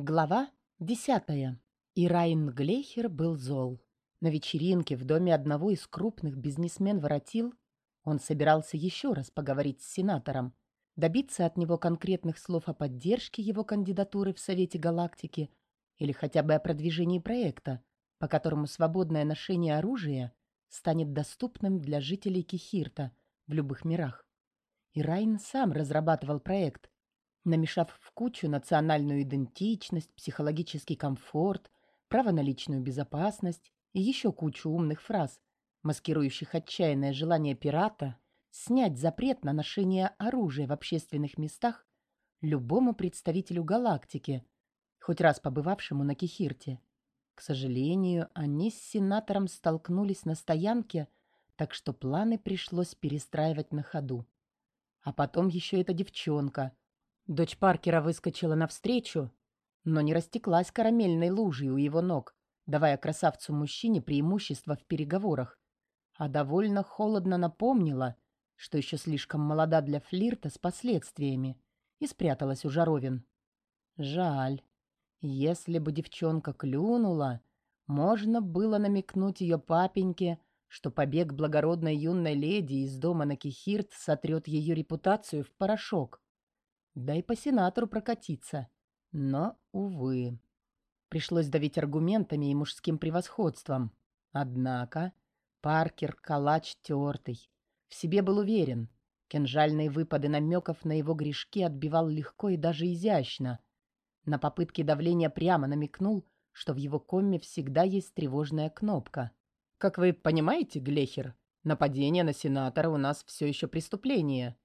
Глава десятая. Ирайн Глейхер был зол. На вечеринке в доме одного из крупных бизнесмен-воротил он собирался еще раз поговорить с сенатором, добиться от него конкретных слов о поддержке его кандидатуры в Совете Галактики или хотя бы о продвижении проекта, по которому свободное ношение оружия станет доступным для жителей Кихирта в любых мирах. Ирайн сам разрабатывал проект – намешав в кучу национальную идентичность, психологический комфорт, право на личную безопасность и еще кучу умных фраз, маскирующих отчаянное желание пирата снять запрет на ношение оружия в общественных местах любому представителю галактики, хоть раз побывавшему на Кихирте. К сожалению, они с сенатором столкнулись на стоянке, так что планы пришлось перестраивать на ходу. А потом еще эта девчонка — Дочь Паркера выскочила навстречу, но не растеклась карамельной лужей у его ног, давая красавцу-мужчине преимущество в переговорах, а довольно холодно напомнила, что еще слишком молода для флирта с последствиями, и спряталась у жаровин. Жаль. Если бы девчонка клюнула, можно было намекнуть ее папеньке, что побег благородной юной леди из дома на Кихирт сотрет ее репутацию в порошок да и по сенатору прокатиться. Но, увы. Пришлось давить аргументами и мужским превосходством. Однако Паркер калач тертый. В себе был уверен. Кинжальные выпады намеков на его грешки отбивал легко и даже изящно. На попытке давления прямо намекнул, что в его комме всегда есть тревожная кнопка. «Как вы понимаете, Глехер, нападение на сенатора у нас все еще преступление»,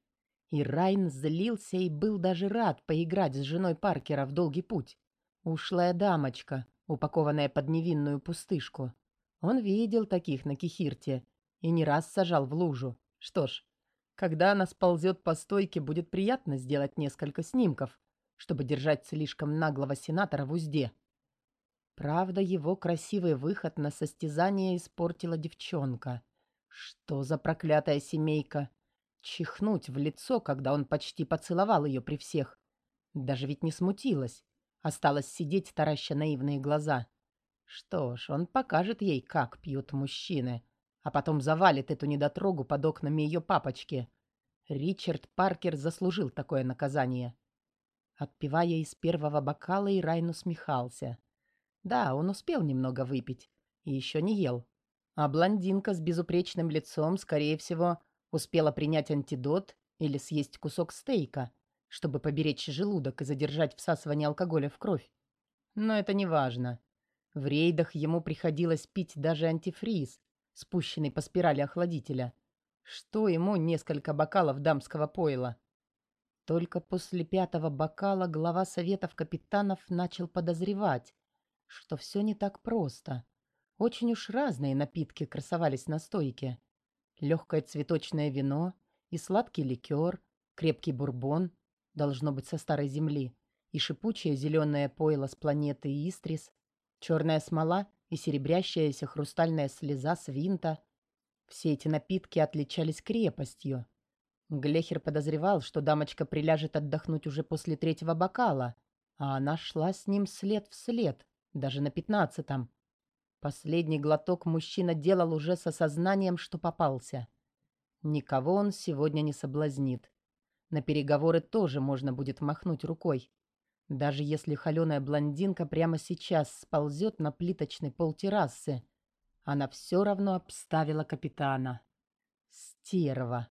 и Райн злился и был даже рад поиграть с женой Паркера в долгий путь. Ушлая дамочка, упакованная под невинную пустышку. Он видел таких на Кихирте и не раз сажал в лужу. Что ж, когда она сползет по стойке, будет приятно сделать несколько снимков, чтобы держать слишком наглого сенатора в узде. Правда, его красивый выход на состязание испортила девчонка. Что за проклятая семейка? Чихнуть в лицо, когда он почти поцеловал ее при всех. Даже ведь не смутилась. Осталось сидеть, тараща наивные глаза. Что ж, он покажет ей, как пьют мужчины, а потом завалит эту недотрогу под окнами ее папочки. Ричард Паркер заслужил такое наказание. Отпивая из первого бокала, Ирайн усмехался. Да, он успел немного выпить и еще не ел. А блондинка с безупречным лицом, скорее всего, Успела принять антидот или съесть кусок стейка, чтобы поберечь желудок и задержать всасывание алкоголя в кровь. Но это не важно. В рейдах ему приходилось пить даже антифриз, спущенный по спирали охладителя. Что ему несколько бокалов дамского пойла? Только после пятого бокала глава советов капитанов начал подозревать, что все не так просто. Очень уж разные напитки красовались на стойке. Легкое цветочное вино и сладкий ликер, крепкий бурбон, должно быть со старой земли, и шипучее зеленое пойло с планеты Истрис, черная смола и серебрящаяся хрустальная слеза с винта. Все эти напитки отличались крепостью. Глехер подозревал, что дамочка приляжет отдохнуть уже после третьего бокала, а она шла с ним след в след, даже на пятнадцатом. Последний глоток мужчина делал уже с осознанием, что попался. Никого он сегодня не соблазнит. На переговоры тоже можно будет махнуть рукой. Даже если холеная блондинка прямо сейчас сползет на плиточный пол террасы, она все равно обставила капитана. Стерва.